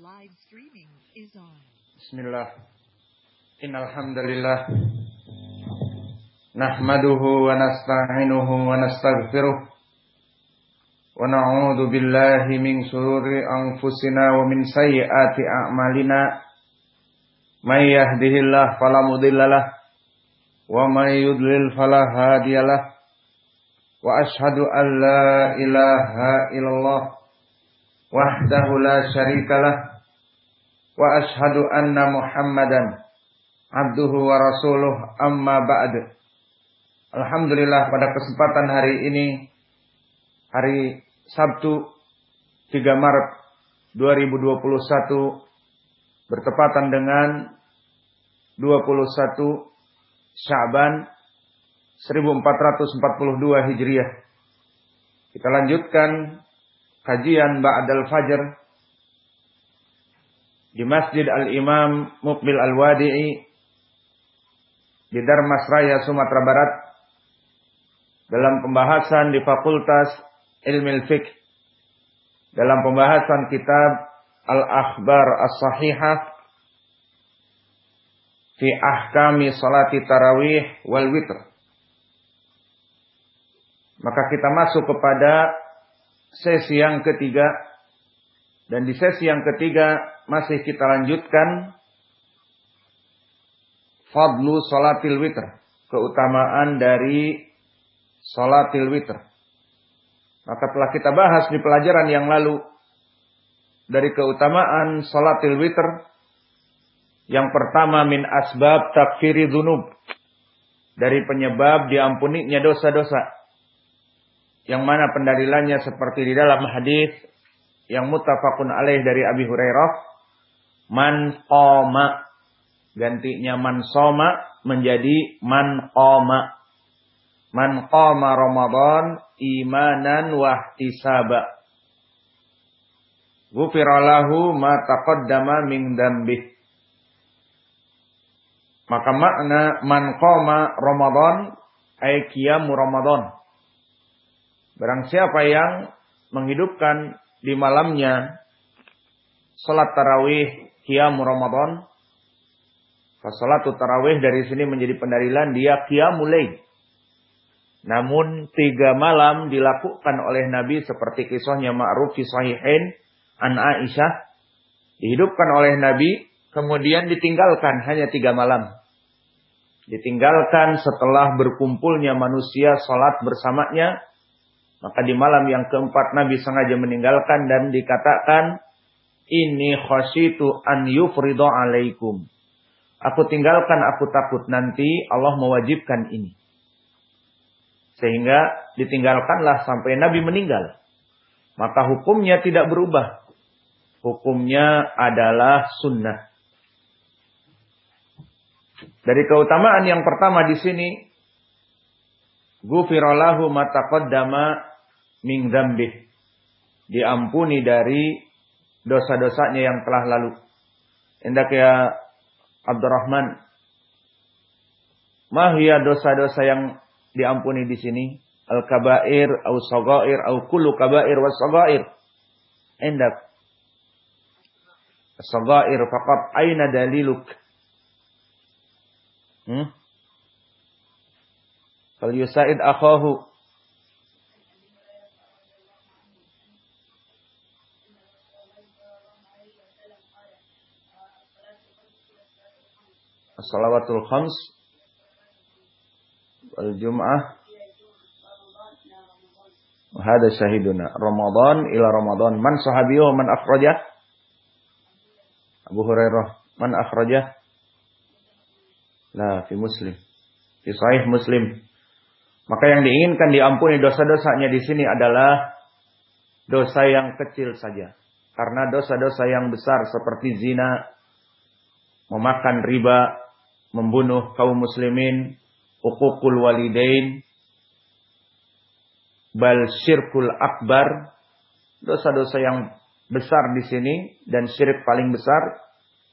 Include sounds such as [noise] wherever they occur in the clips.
live streaming is on. Bismillah. Innalhamdulillah. Nahmaduhu wa nasta'inuhu wa nastaghfiruh. Wa na'udhu billahi min sururi anfusina wa min sayyiati a'malina. May yahdihillah fala mudhillalah wa may yudlil fala hadiyalah. Wa ashhadu an la ilaha illallah wahdahu la syarikalah wa ashhadu anna Muhammadan abduhu wa rasuluh amma ba'd. Alhamdulillah pada kesempatan hari ini hari Sabtu 3 Maret 2021 bertepatan dengan 21 Syaban 1442 Hijriah. Kita lanjutkan kajian Ba'dal Fajr di Masjid Al-Imam Mukbil Al-Wadi'i di Darmas Raya Sumatera Barat dalam pembahasan di Fakultas Ilmu Fiqh dalam pembahasan kitab Al-Akhbar As-Sahihah fi ahkami salati tarawih wal witr maka kita masuk kepada sesi yang ketiga. Dan di sesi yang ketiga masih kita lanjutkan fadlu salatil witr. Keutamaan dari salatil witr. Maka telah kita bahas di pelajaran yang lalu dari keutamaan salatil witr. Yang pertama min asbab takfiri dunub. Dari penyebab diampuninya dosa-dosa yang mana pendalilannya seperti di dalam hadis yang muttafaqun alaih dari Abi Hurairah man qama gantinya man soma menjadi man qama. Man qama ramadan imanan wa ihtisaba. Ghufiralahu ma taqaddama min dambih maka makna man qama ramadan ay qiyamu ramadan. Barang siapa yang menghidupkan di malamnya salat tarawih qiyam Ramadan, salat tarawih dari sini menjadi pendalilan dia qiyamul. Namun tiga malam dilakukan oleh Nabi seperti kisahnya ma'ruf fi sahihain an Aisyah dihidupkan oleh Nabi kemudian ditinggalkan hanya tiga malam. Ditinggalkan setelah berkumpulnya manusia salat bersamanya maka di malam yang keempat Nabi sengaja meninggalkan dan dikatakan ini khasyitu an yufridu alaikum. Aku tinggalkan, aku takut nanti Allah mewajibkan ini. Sehingga ditinggalkanlah sampai Nabi meninggal. Maka hukumnya tidak berubah. Hukumnya adalah sunnah. Dari keutamaan yang pertama di sini, Gufirallahu mataqaddama min dzambih. Diampuni dari dosa-dosanya yang telah lalu. Hendak ya Abdurrahman. Mahia dosa-dosa yang diampuni di sini? Al-kabair, au sagair, au kullu kabair wa sagair. Hendak. Sagair faqat aina daliluk? Hmm? Fal yusaid akhahu salawatul khams wal jum'ah. Hada syahiduna. Ramadan ila Ramadan. Man sahabiyo man akhrajah Abu Hurairah man akhrajah la fi muslim. Fi sahih muslim. Maka yang diinginkan diampuni dosa-dosanya di sini adalah dosa yang kecil saja. Karena dosa-dosa yang besar seperti zina memakan riba membunuh kaum muslimin, uququl walidain, bal syirkul akbar, dosa-dosa yang besar di sini dan syirik paling besar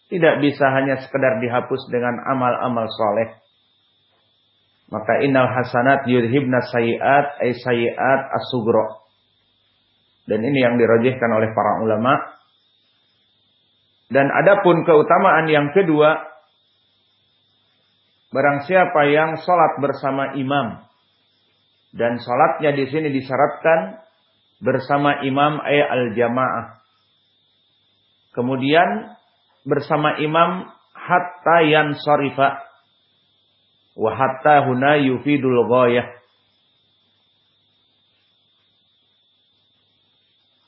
tidak bisa hanya sekedar dihapus dengan amal-amal soleh. Maka innal hasanat yudhibna sayiat ay sayiat asugro. Dan ini yang dirajihkan oleh para ulama Dan adapun keutamaan yang kedua, barang siapa yang sholat bersama imam dan sholatnya di sini disyaratkan bersama imam ay al jamaah. Kemudian bersama imam hatta yan sorifa wa hatta huna yufidul ghayah.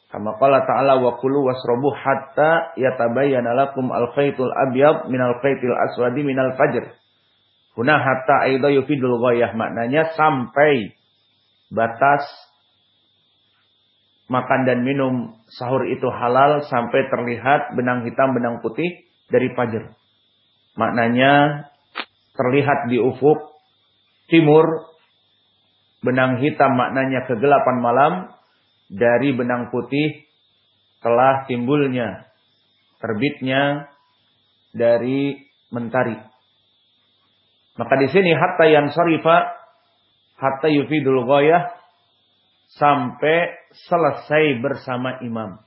Kama qala ta'ala wa kulu wasrabu hatta yatabayyana lakum al-khaytul abyad minal khaytil aswadi minal fajr. Huna hatta aidha yufidul ghayah maknanya sampai batas makan dan minum sahur itu halal sampai terlihat benang hitam benang putih dari fajar. Maknanya terlihat di ufuk timur benang hitam maknanya kegelapan malam dari benang putih telah timbulnya terbitnya dari mentari. Maka di sini hatta yang sarifa hatta yufidul ghayah sampai selesai bersama imam.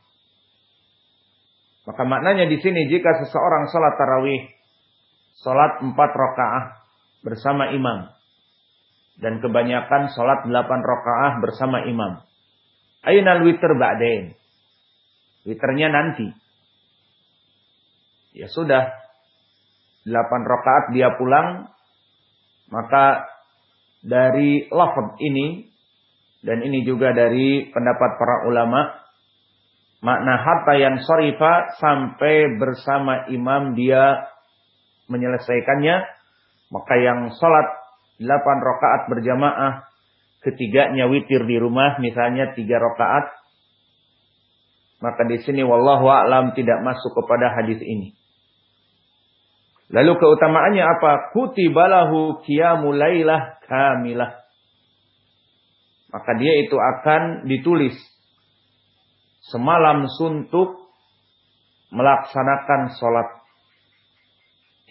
Maka maknanya di sini jika seseorang salat tarawih, salat empat rakaah bersama imam, dan kebanyakan salat delapan rakaah bersama imam. Ainal witr ba'dain. Witernya nanti. Ya sudah. Delapan rakaat dia pulang. Maka dari lafad ini. Dan ini juga dari pendapat para ulama. Makna hatta yang sorifa sampai bersama imam dia menyelesaikannya. Maka yang sholat delapan rakaat berjamaah ketiganya witir di rumah misalnya tiga rakaat maka di sini wallahu a'lam tidak masuk kepada hadis ini. Lalu keutamaannya apa? Kutibalahu qiyamul lailah kamilah. Maka dia itu akan ditulis semalam suntuk melaksanakan sholat.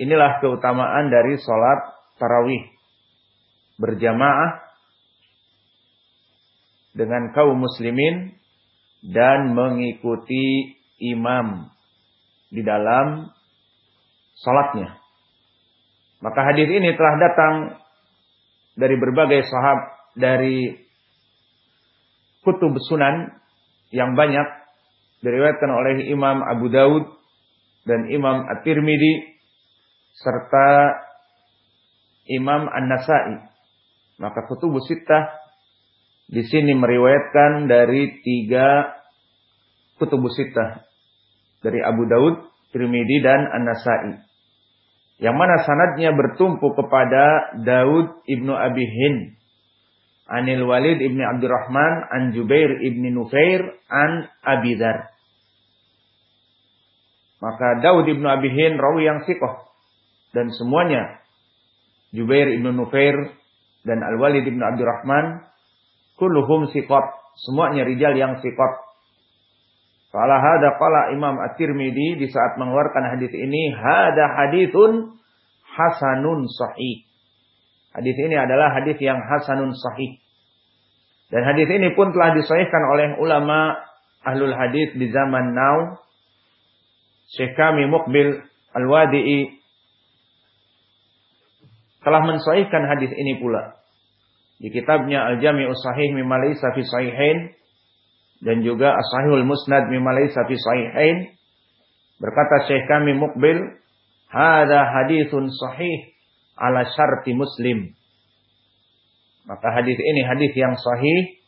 Inilah keutamaan dari sholat tarawih. Berjamaah dengan kaum muslimin dan mengikuti imam di dalam salatnya. Maka hadis ini telah datang dari berbagai sahab dari kutub sunan yang banyak diriwayatkan oleh Imam Abu Daud dan Imam At-Tirmidzi serta Imam An-Nasai. Maka kutub sittah di sini meriwayatkan dari tiga kutubus sitah. Dari Abu Daud, Tirmidzi dan An-Nasai. Yang mana sanadnya bertumpu kepada Daud ibnu Abi Hind. Anil Walid ibni Abdurrahman, An Jubair ibni Nufair, An Abidar. Maka Daud ibnu Abi Hind rawi yang sikoh. Dan semuanya Jubair ibnu Nufair dan Al-Walid ibnu Abdurrahman kulluhum siqat. Semuanya rijal yang siqat. Fala hada qala Imam At-Tirmidzi di saat mengeluarkan hadis ini, hada haditsun hasanun sahih. Hadis ini adalah hadis yang hasanun sahih. Dan hadis ini pun telah disahihkan oleh ulama ahlul hadis di zaman now. Syekh kami Mukbil Al-Wadi'i telah mensahihkan hadis ini pula di kitabnya Al-Jami'us Sahih mimma laysa fi dan juga As-Sahihul Musnad mimma laysa fi sahihain. Berkata Syekh kami Mukbil hada hadithun sahih ala syarti Muslim. Maka hadis ini hadis yang sahih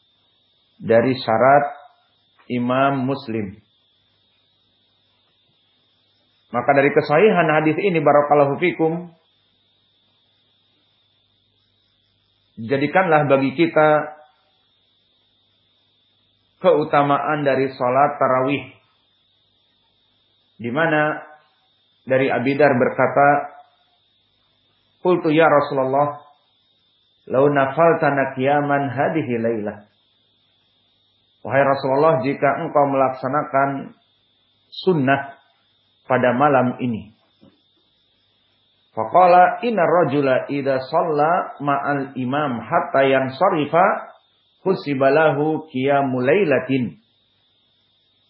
dari syarat Imam Muslim. Maka dari kesahihan hadis ini barakallahu fikum Jadikanlah bagi kita keutamaan dari sholat tarawih. Di mana dari Abidar berkata, Qultu ya Rasulullah, Lau nafaltana kiaman hadihi laylah. Wahai Rasulullah, jika engkau melaksanakan sunnah pada malam ini. Faqala inna rajula idza shalla ma'al imam hatta yang sarifa husibalahu lailatin.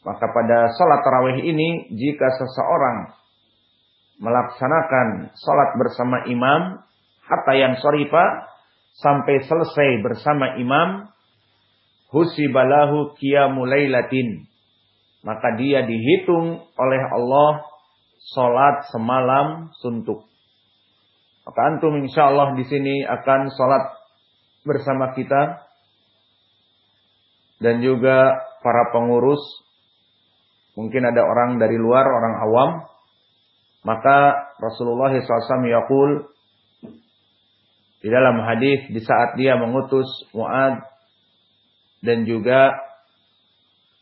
Maka pada sholat tarawih ini, jika seseorang melaksanakan sholat bersama imam, hatta yang sorifa, sampai selesai bersama imam, husibalahu qiyamulailatin. Maka dia dihitung oleh Allah sholat semalam suntuk. Maka antum insya Allah di sini akan sholat bersama kita dan juga para pengurus. Mungkin ada orang dari luar, orang awam. Maka Rasulullah SAW yakul di dalam hadis di saat dia mengutus Muad dan juga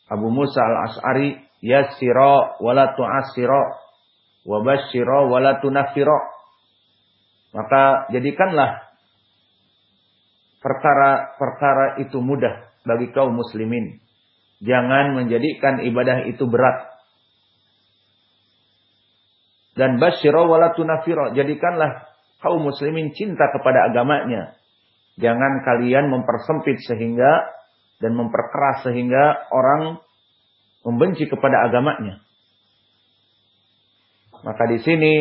Abu Musa al-As'ari yassira wala tu'assira wa basyira wala tunaffira maka jadikanlah perkara-perkara itu mudah bagi kaum muslimin. Jangan menjadikan ibadah itu berat. Dan basyira wala tunaffira jadikanlah kaum muslimin cinta kepada agamanya. Jangan kalian mempersempit sehingga dan memperkeras sehingga orang membenci kepada agamanya. Maka di sini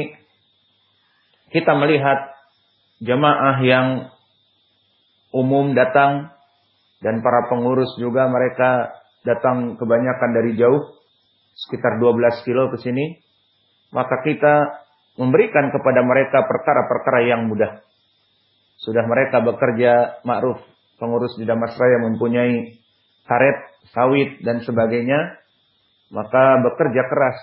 kita melihat jamaah yang umum datang dan para pengurus juga mereka datang kebanyakan dari jauh sekitar 12 kilo ke sini. Maka kita memberikan kepada mereka perkara-perkara yang mudah. Sudah mereka bekerja ma'ruf pengurus di Damasraya mempunyai karet, sawit, dan sebagainya, maka bekerja keras.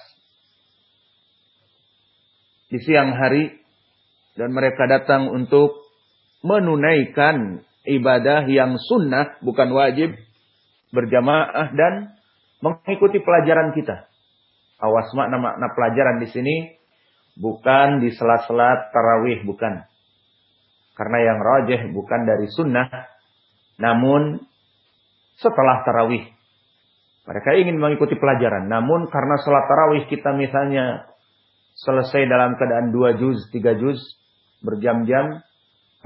Di siang hari dan mereka datang untuk menunaikan ibadah yang sunnah, bukan wajib, berjamaah dan mengikuti pelajaran kita. Awas makna-makna pelajaran di sini bukan di sela-sela tarawih, bukan. Karena yang rajih bukan dari sunnah, namun setelah tarawih. Mereka ingin mengikuti pelajaran. Namun karena sholat tarawih kita misalnya selesai dalam keadaan dua juz, tiga juz, berjam-jam,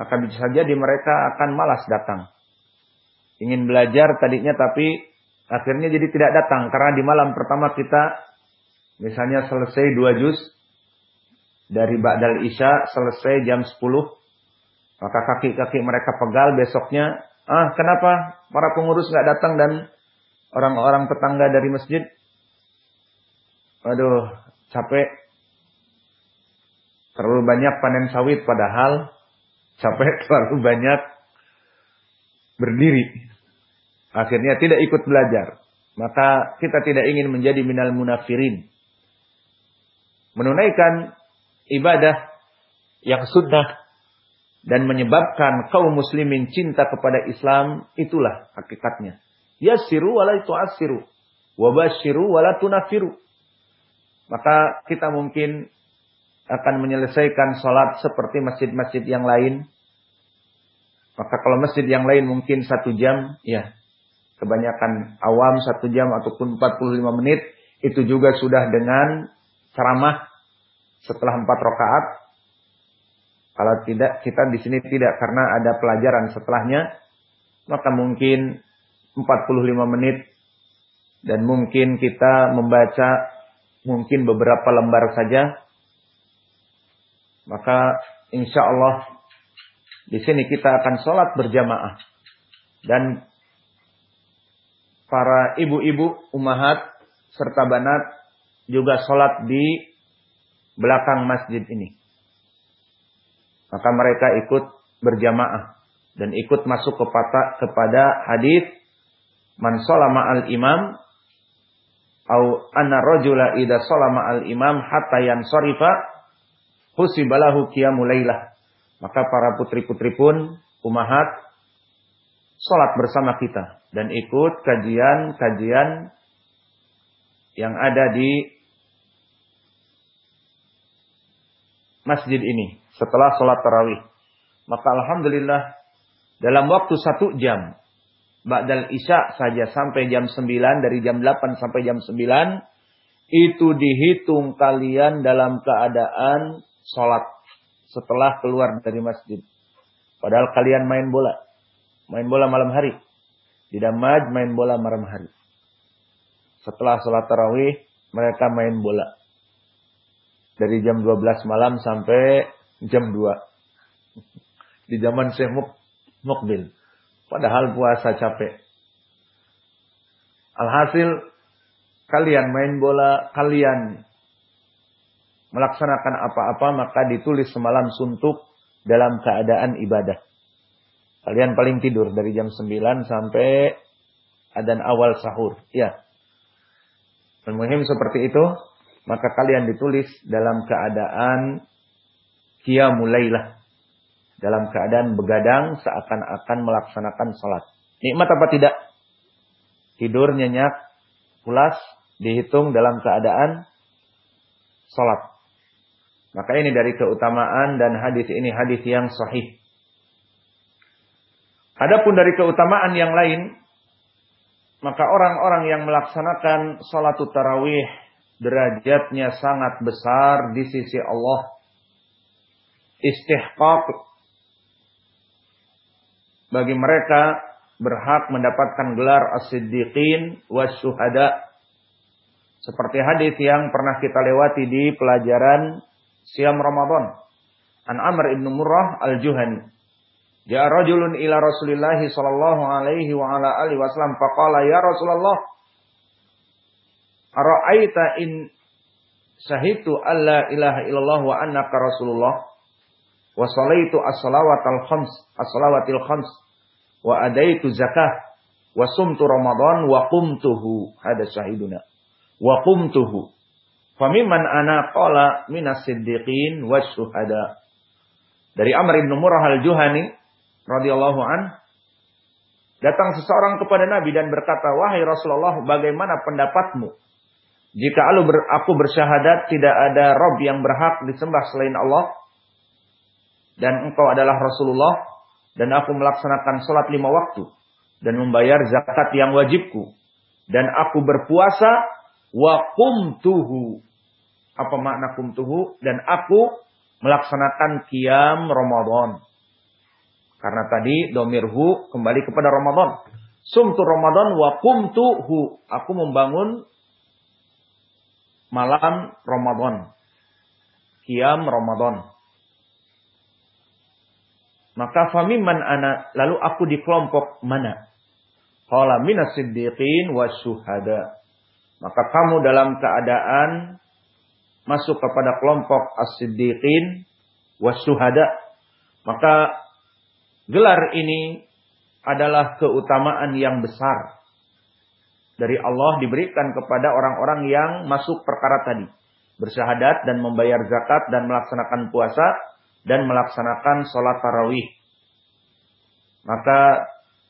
maka bisa saja di mereka akan malas datang. Ingin belajar tadinya tapi akhirnya jadi tidak datang. Karena di malam pertama kita misalnya selesai dua juz, dari Ba'dal Isya selesai jam 10, maka kaki-kaki mereka pegal besoknya Ah, kenapa para pengurus nggak datang dan orang-orang tetangga dari masjid? Waduh, capek. Terlalu banyak panen sawit padahal capek [laughs] terlalu banyak berdiri. Akhirnya tidak ikut belajar. Maka kita tidak ingin menjadi minal munafirin. Menunaikan ibadah yang sunnah dan menyebabkan kaum muslimin cinta kepada Islam itulah hakikatnya. Yassiru wala tu'assiru wa basyiru wala tunafiru. Maka kita mungkin akan menyelesaikan sholat seperti masjid-masjid yang lain. Maka kalau masjid yang lain mungkin satu jam, ya kebanyakan awam satu jam ataupun 45 menit, itu juga sudah dengan ceramah setelah empat rakaat kalau tidak, kita di sini tidak karena ada pelajaran setelahnya, maka mungkin 45 menit dan mungkin kita membaca mungkin beberapa lembar saja. Maka insya Allah di sini kita akan sholat berjamaah dan para ibu-ibu, umahat serta banat juga sholat di belakang masjid ini. Maka mereka ikut berjamaah dan ikut masuk kepada kepada hadis man sholama al imam au anna rajula idza sholama al imam hatta yansarifa husibalahu qiyamul lailah. Maka para putri-putri pun umahat salat bersama kita dan ikut kajian-kajian yang ada di masjid ini setelah sholat tarawih. Maka Alhamdulillah dalam waktu satu jam. Ba'dal Isya saja sampai jam 9. Dari jam 8 sampai jam 9. Itu dihitung kalian dalam keadaan sholat. Setelah keluar dari masjid. Padahal kalian main bola. Main bola malam hari. Di Damaj main bola malam hari. setelah sholat tarawih mereka main bola. Dari jam 12 malam sampai jam 2. [laughs] Di zaman Syekh Mukbil. Padahal puasa capek. Alhasil kalian main bola, kalian melaksanakan apa-apa maka ditulis semalam suntuk dalam keadaan ibadah. Kalian paling tidur dari jam 9 sampai adan awal sahur. Ya. Al-Muhim seperti itu. Maka kalian ditulis dalam keadaan qiyamulailah. Dalam keadaan begadang seakan-akan melaksanakan salat. Nikmat apa tidak? Tidur nyenyak, pulas, dihitung dalam keadaan salat. Maka ini dari keutamaan dan hadis ini hadis yang sahih. Adapun dari keutamaan yang lain, maka orang-orang yang melaksanakan salat tarawih derajatnya sangat besar di sisi Allah. Istihqaq bagi mereka berhak mendapatkan gelar as-siddiqin was-syuhada. Seperti hadis yang pernah kita lewati di pelajaran siam Ramadan. An Amr ibn Murrah al-Juhani. Ya rajulun ila Rasulillah sallallahu alaihi wa ala alihi wasallam. Faqala ya Rasulullah ara'aita in syahitu alla ilaha illallah wa annaka Rasulullah? Wa salaitu as-salawatal khams as-salawatil khams wa adaitu zakah. Wa sumtu ramadan wa qumtuhu. Hada syahiduna. Wa qumtuhu famimman ana qala minas siddiqin wasyuhada dari Amr ibn Murrah al-Juhani radhiyallahu an datang seseorang kepada Nabi dan berkata, "Wahai Rasulullah, bagaimana pendapatmu? Jika aku bersyahadat tidak ada rob yang berhak disembah selain Allah dan engkau adalah Rasulullah dan aku melaksanakan sholat lima waktu dan membayar zakat yang wajibku dan aku berpuasa wa kumtuhu apa makna kumtuhu dan aku melaksanakan kiam Ramadan karena tadi domirhu kembali kepada Ramadan. Sumtu Ramadan wa kumtuhu. Aku membangun malam Ramadan. Kiam Ramadan. Maka famiman ana. Lalu aku di kelompok mana? Qala minas siddiqin wa syuhada. Maka kamu dalam keadaan masuk kepada kelompok as-siddiqin wa syuhada. Maka Gelar ini adalah keutamaan yang besar dari Allah diberikan kepada orang-orang yang masuk perkara tadi. Bersyahadat dan membayar zakat dan melaksanakan puasa dan melaksanakan sholat tarawih. Maka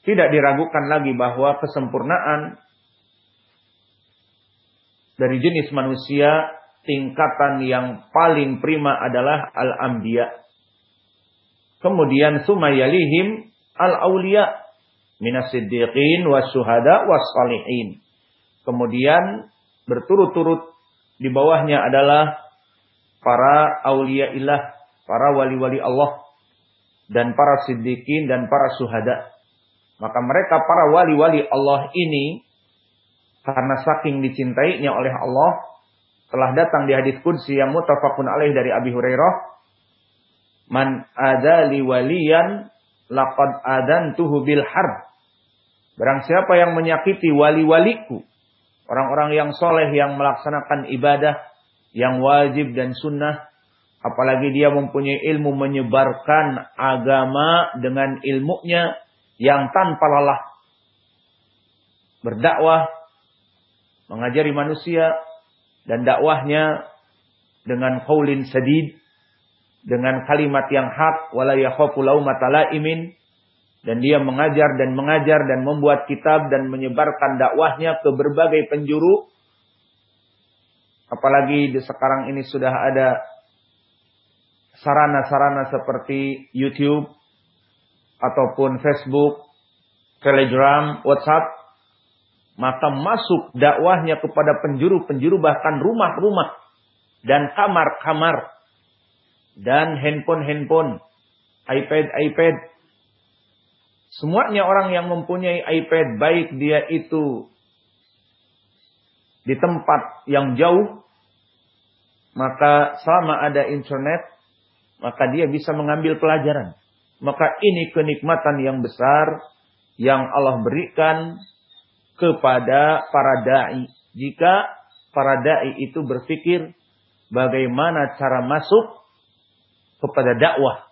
tidak diragukan lagi bahwa kesempurnaan dari jenis manusia tingkatan yang paling prima adalah al-anbiya Kemudian sumayalihim al-awliya minas siddiqin was syuhada was salihin. Kemudian berturut-turut di bawahnya adalah para aulia ilah, para wali-wali Allah dan para siddiqin dan para syuhada. Maka mereka para wali-wali Allah ini karena saking dicintainya oleh Allah telah datang di hadis qudsi yang mutafakun alaih dari Abi Hurairah Man adali waliyan laqad adantuhu bil harb. Barang siapa yang menyakiti wali-waliku, orang-orang yang soleh yang melaksanakan ibadah yang wajib dan sunnah, apalagi dia mempunyai ilmu menyebarkan agama dengan ilmunya yang tanpa lelah. Berdakwah, mengajari manusia, dan dakwahnya dengan qaulin sadid, dengan kalimat yang hak wala yakhafu laumata dan dia mengajar dan mengajar dan membuat kitab dan menyebarkan dakwahnya ke berbagai penjuru. Apalagi di sekarang ini sudah ada sarana-sarana seperti YouTube ataupun Facebook, Telegram, WhatsApp maka masuk dakwahnya kepada penjuru-penjuru bahkan rumah-rumah dan kamar-kamar dan handphone-handphone, iPad-iPad. Semuanya orang yang mempunyai iPad, baik dia itu di tempat yang jauh, maka selama ada internet, maka dia bisa mengambil pelajaran. Maka ini kenikmatan yang besar yang Allah berikan kepada para dai. Jika para dai itu berpikir bagaimana cara masuk kepada dakwah.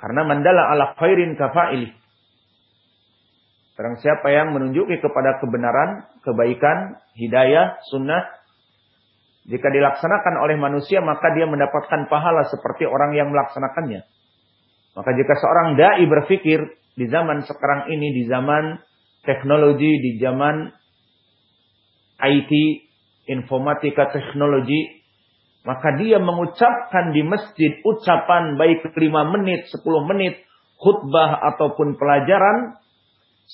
Karena mandala ala khairin kafaili. Barang siapa yang menunjuki kepada kebenaran, kebaikan, hidayah, sunnah, jika dilaksanakan oleh manusia, maka dia mendapatkan pahala seperti orang yang melaksanakannya. Maka jika seorang da'i berpikir di zaman sekarang ini, di zaman teknologi, di zaman IT, informatika teknologi, maka dia mengucapkan di masjid ucapan baik 5 menit, 10 menit, khutbah ataupun pelajaran,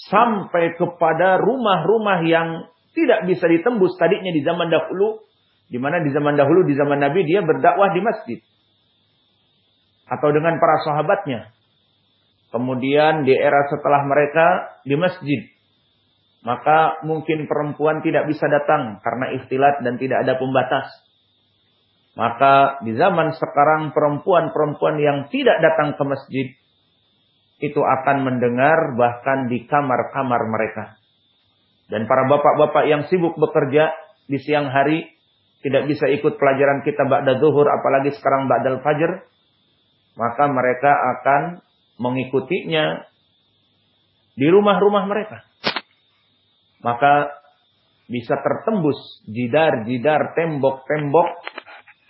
sampai kepada rumah-rumah yang tidak bisa ditembus tadinya di zaman dahulu, di mana di zaman dahulu di zaman Nabi dia berdakwah di masjid atau dengan para sahabatnya. Kemudian di era setelah mereka di masjid. Maka mungkin perempuan tidak bisa datang karena ikhtilat dan tidak ada pembatas. Maka di zaman sekarang perempuan-perempuan yang tidak datang ke masjid itu akan mendengar bahkan di kamar-kamar mereka. Dan para bapak-bapak yang sibuk bekerja di siang hari tidak bisa ikut pelajaran kita ba'da zuhur apalagi sekarang ba'dal fajr, maka mereka akan mengikutinya di rumah-rumah mereka. Maka bisa tertembus jidar-jidar tembok-tembok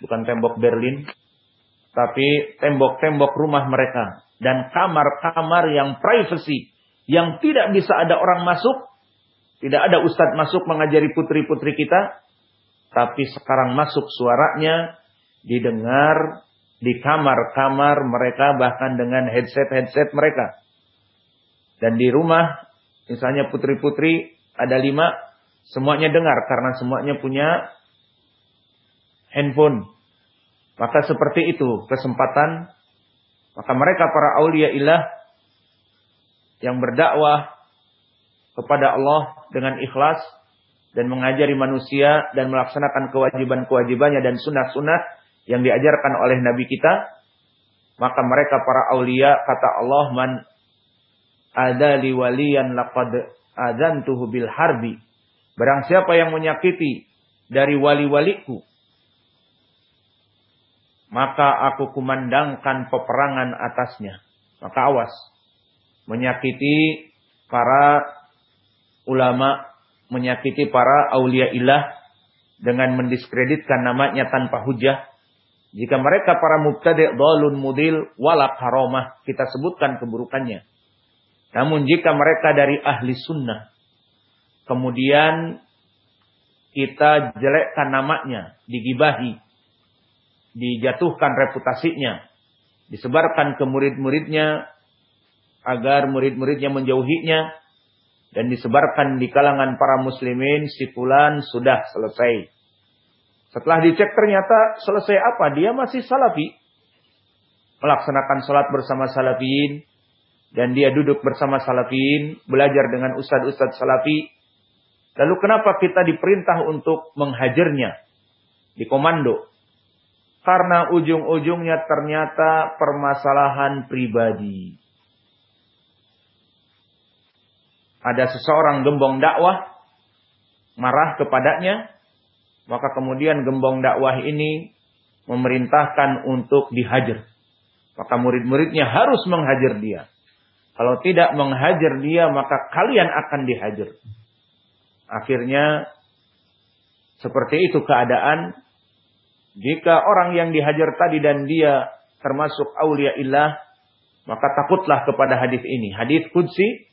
bukan tembok Berlin tapi tembok-tembok rumah mereka dan kamar-kamar yang privacy yang tidak bisa ada orang masuk, tidak ada ustadz masuk mengajari putri-putri kita, tapi sekarang masuk suaranya didengar di kamar-kamar mereka bahkan dengan headset-headset mereka. Dan di rumah misalnya putri-putri ada lima, semuanya dengar karena semuanya punya handphone. Maka seperti itu kesempatan maka mereka para aulia ilah yang berdakwah kepada Allah dengan ikhlas dan mengajari manusia dan melaksanakan kewajiban-kewajibannya dan sunnah-sunnah yang diajarkan oleh Nabi kita, maka mereka para aulia kata Allah man ada liwaliyan laqad adzantuhu bil harbi. Barang siapa yang menyakiti dari wali-waliku, maka aku kumandangkan peperangan atasnya. Maka awas. Menyakiti para ulama, menyakiti para aulia ilah dengan mendiskreditkan namanya tanpa hujah. Jika mereka para mubtadi' dalun mudil walak haromah, kita sebutkan keburukannya. Namun jika mereka dari ahli sunnah, kemudian kita jelekkan namanya, digibahi, dijatuhkan reputasinya, disebarkan ke murid-muridnya agar murid-muridnya menjauhinya dan disebarkan di kalangan para muslimin si fulan sudah selesai. Setelah dicek ternyata selesai apa? Dia masih salafi. Melaksanakan sholat bersama salafiyin. Dan dia duduk bersama salafiyin. Belajar dengan ustad-ustad salafi. Lalu kenapa kita diperintah untuk menghajarnya? Di komando. Karena ujung-ujungnya ternyata permasalahan pribadi. Ada seseorang gembong dakwah, marah kepadanya, maka kemudian gembong dakwah ini memerintahkan untuk dihajar. Maka murid-muridnya harus menghajar dia. Kalau tidak menghajar dia, maka kalian akan dihajar. Akhirnya, seperti itu keadaan jika orang yang dihajar tadi dan dia termasuk aulia ilah, maka takutlah kepada hadis ini. Hadis kudsi.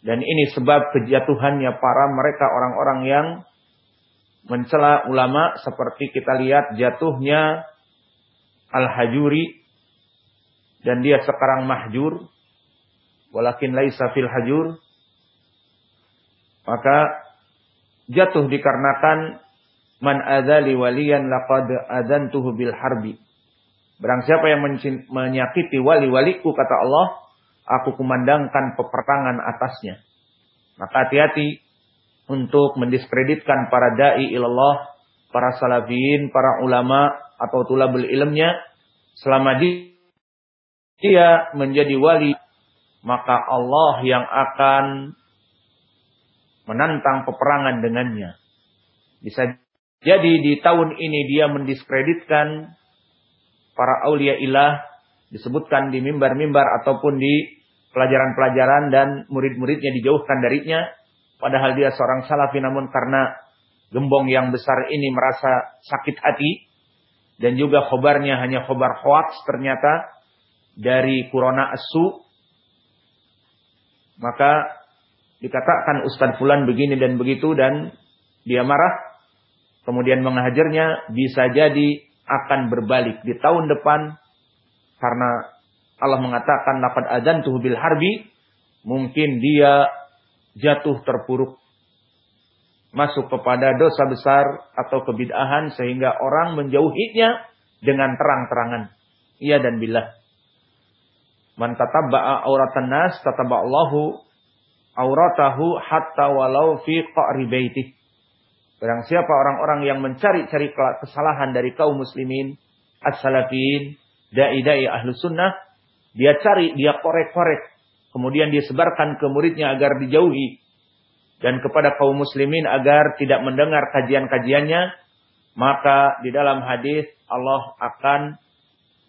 Dan ini sebab kejatuhannya para mereka orang-orang yang mencela ulama seperti kita lihat jatuhnya Al-Hajuri dan dia sekarang mahjur walakin laisa fil hajur maka jatuh dikarenakan Man adzali waliyan laqad adzantuhu bil harbi. Barang siapa yang menyakiti wali-waliku kata Allah, aku kumandangkan peperangan atasnya. Maka hati-hati untuk mendiskreditkan para dai ilallah, para salafin, para ulama atau tulabul ilmnya selama dia menjadi wali maka Allah yang akan menantang peperangan dengannya. Bisa jadi di tahun ini dia mendiskreditkan para aulia ilah disebutkan di mimbar-mimbar ataupun di pelajaran-pelajaran dan murid-muridnya dijauhkan darinya. Padahal dia seorang salafi namun karena gembong yang besar ini merasa sakit hati. Dan juga khobarnya hanya khobar hoax ternyata dari Kurona Asu maka dikatakan Ustadz Fulan begini dan begitu dan dia marah kemudian menghajarnya bisa jadi akan berbalik di tahun depan karena Allah mengatakan laqad tuh bil harbi mungkin dia jatuh terpuruk masuk kepada dosa besar atau kebid'ahan sehingga orang menjauhinya dengan terang-terangan. Iya dan billah. Man tatabba'a auratan nas tatabba'allahu auratahu hatta walau fi qa'ri baitih. Barang siapa orang-orang yang mencari-cari kesalahan dari kaum muslimin, as-salafin, dai-dai ahlu sunnah, dia cari, dia korek-korek. Kemudian dia sebarkan ke muridnya agar dijauhi. Dan kepada kaum muslimin agar tidak mendengar kajian-kajiannya. Maka di dalam hadis Allah akan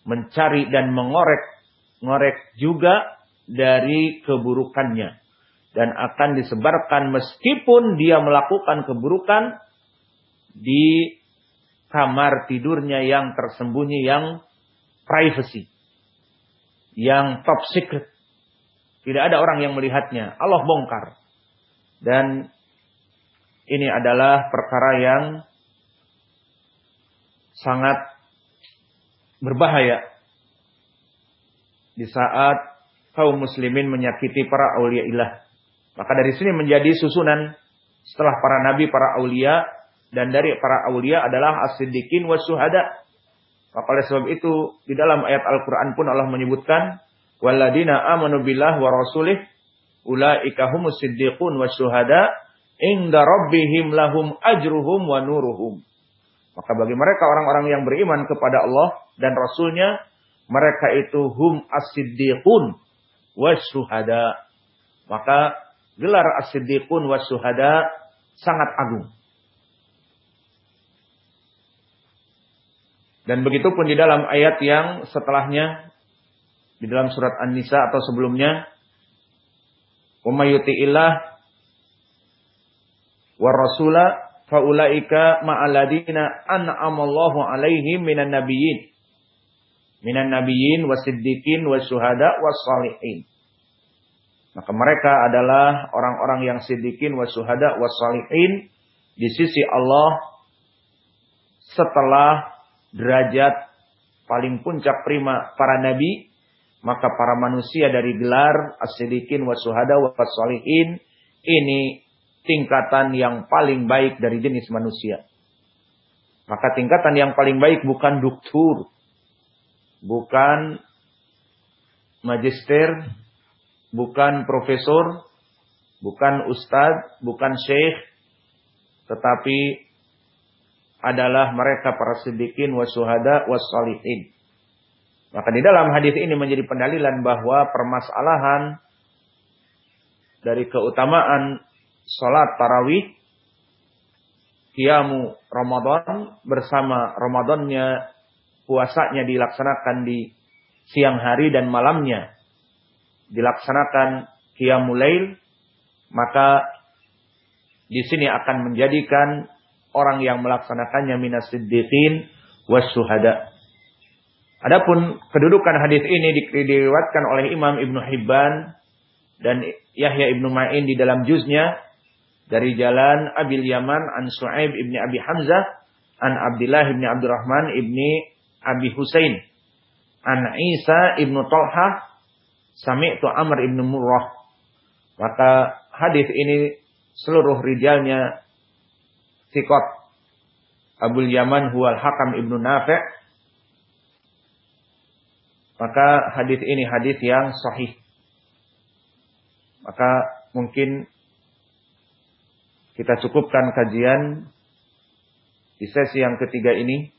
mencari dan mengorek. Ngorek juga dari keburukannya. Dan akan disebarkan meskipun dia melakukan keburukan di kamar tidurnya yang tersembunyi yang privacy yang top secret. Tidak ada orang yang melihatnya. Allah bongkar. Dan ini adalah perkara yang sangat berbahaya di saat kaum muslimin menyakiti para aulia ilah maka dari sini menjadi susunan setelah para nabi, para aulia dan dari para aulia adalah as-siddiqin wasyuhada. Maka oleh sebab itu di dalam ayat Al-Qur'an pun Allah menyebutkan waladina amanu billah wa rasulih ulaika humus siddiqun wasyuhada inda rabbihim lahum ajruhum wa nuruhum. Maka bagi mereka orang-orang yang beriman kepada Allah dan Rasulnya, mereka itu hum as-siddiqun wasyuhada. Maka gelar as-siddiqun was syuhada sangat agung. Dan begitu pun di dalam ayat yang setelahnya di dalam surat An-Nisa atau sebelumnya "Wa yuti'illah war rasula faulaika ma'aladina an'amallahu alaihim minan nabiyyin minan nabiyyin wasiddiqin wasyuhada wassalihin." Maka mereka adalah orang-orang yang sidikin wasuhada wasalihin di sisi Allah setelah derajat paling puncak prima para nabi maka para manusia dari gelar as-sidikin wasuhada wasalihin ini tingkatan yang paling baik dari jenis manusia. Maka tingkatan yang paling baik bukan doktur, bukan magister, bukan profesor, bukan ustadz, bukan syekh, tetapi adalah mereka para siddiqin wasuhada wasalihin. Maka di dalam hadis ini menjadi pendalilan bahwa permasalahan dari keutamaan sholat tarawih kiamu Ramadan bersama Ramadannya puasanya dilaksanakan di siang hari dan malamnya dilaksanakan qiyamul lail maka di sini akan menjadikan orang yang melaksanakannya minas siddiqin wasyuhada. Adapun kedudukan hadis ini diriwayatkan oleh Imam Ibnu Hibban dan Yahya Ibnu Ma'in di dalam juznya dari jalan Abil Yaman an Su'aib ibni Abi Hamzah an Abdullah ibni Abdurrahman ibni Abi Husain an Isa ibnu Talha Sami'tu Amr ibn Murrah. Maka hadis ini seluruh rijalnya sikot. Abul Yaman huwal Hakam ibnu Nafi' maka hadis ini hadis yang sahih. Maka mungkin kita cukupkan kajian di sesi yang ketiga ini.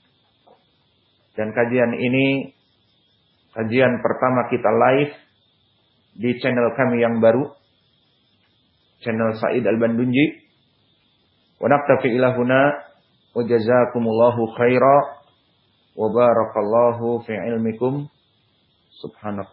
Dan kajian ini kajian pertama kita live di channel kami yang baru. Channel Said Al-Bandunji. Wa naktafi ilahuna wa jazakumullahu khaira wa barakallahu fi ilmikum. Subhanallah.